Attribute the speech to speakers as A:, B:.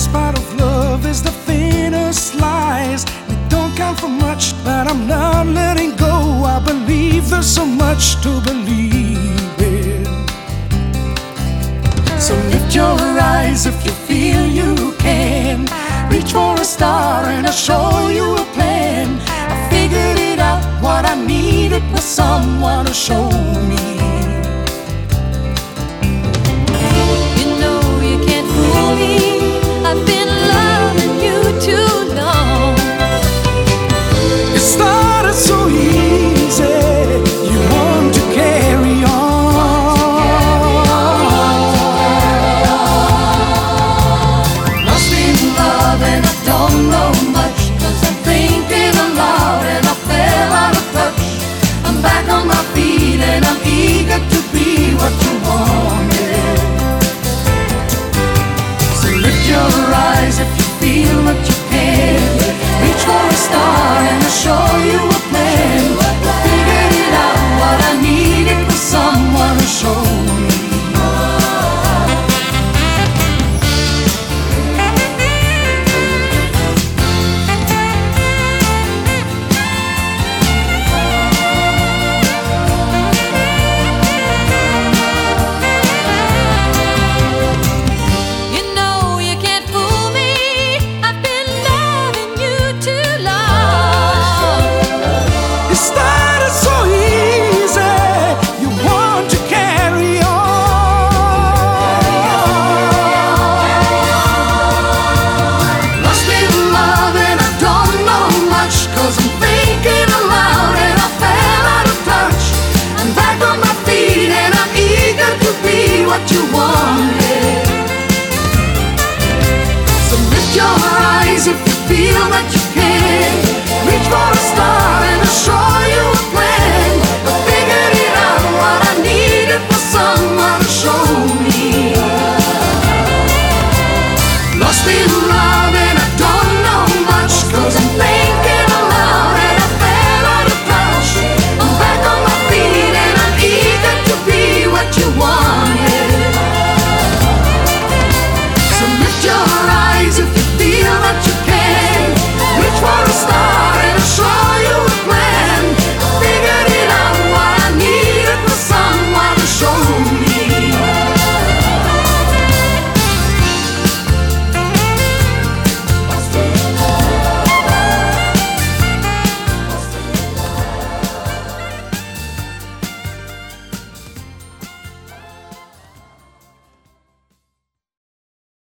A: spot of love is the thinnest lies. They don't count for much, but I'm not letting go. I believe there's so much to believe in. So lift your eyes if you feel you can. Reach for a star and I'll show you a plan. I figured it out what I needed was someone to show It So lift your eyes if you feel that you can. Reach for a star and a shore.